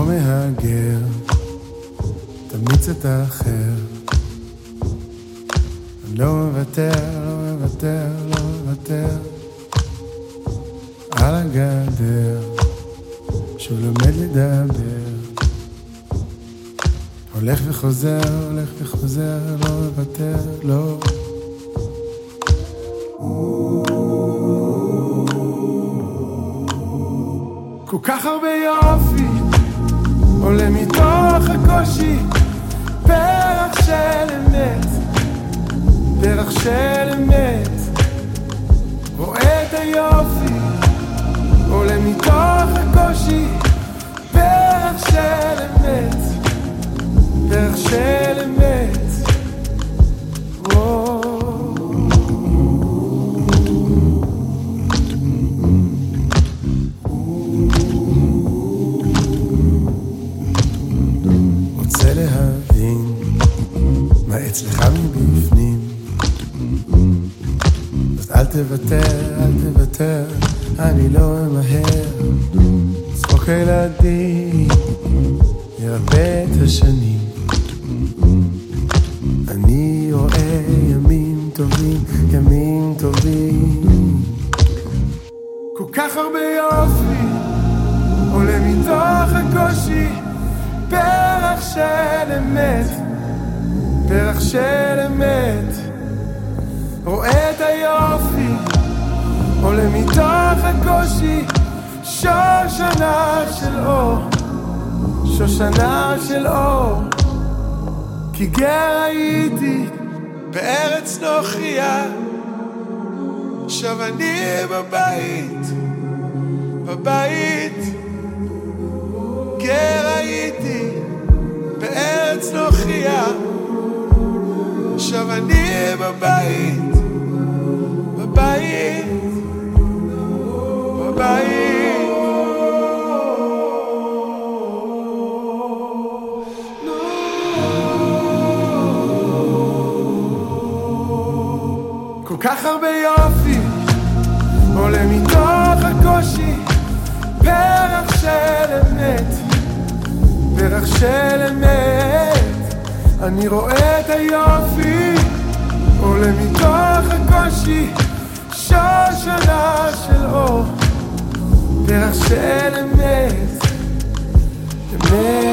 מהגר, תמיץ את האחר. אני לא מוותר, לא מוותר, לא מוותר. על הגדר, שהוא לומד לדבר. הולך וחוזר, הולך וחוזר, לא מוותר, לא. כל כך הרבה יופי עולה מתוך הקושי. פרח של אמת, פרח של אמת. רואה את היופי עולה מתוך הקושי להבין מה אצלך מבפנים? אז אל תוותר, אל תוותר, אני לא אמהר צחוק הילדים ירפא את השנים. אני רואה ימים טובים, ימים טובים. כל כך הרבה יופי עולה מתוך הקושי פרח של אמת, פרח של אמת. רואה את היופי עולה מתוך הקושי שושנה של אור, שושנה של אור. כי גר הייתי בארץ נוכריה עכשיו אני בבית, בבית. גר בארץ נוכריה עכשיו אני בבית, בבית, בבית. כל כך הרבה יופי עולה מתוך הקושי פרח של אמת, פרח של אמת אני רואה את היופי עולה מתוך הקושי שושנה של אור פרח של אמת, אמת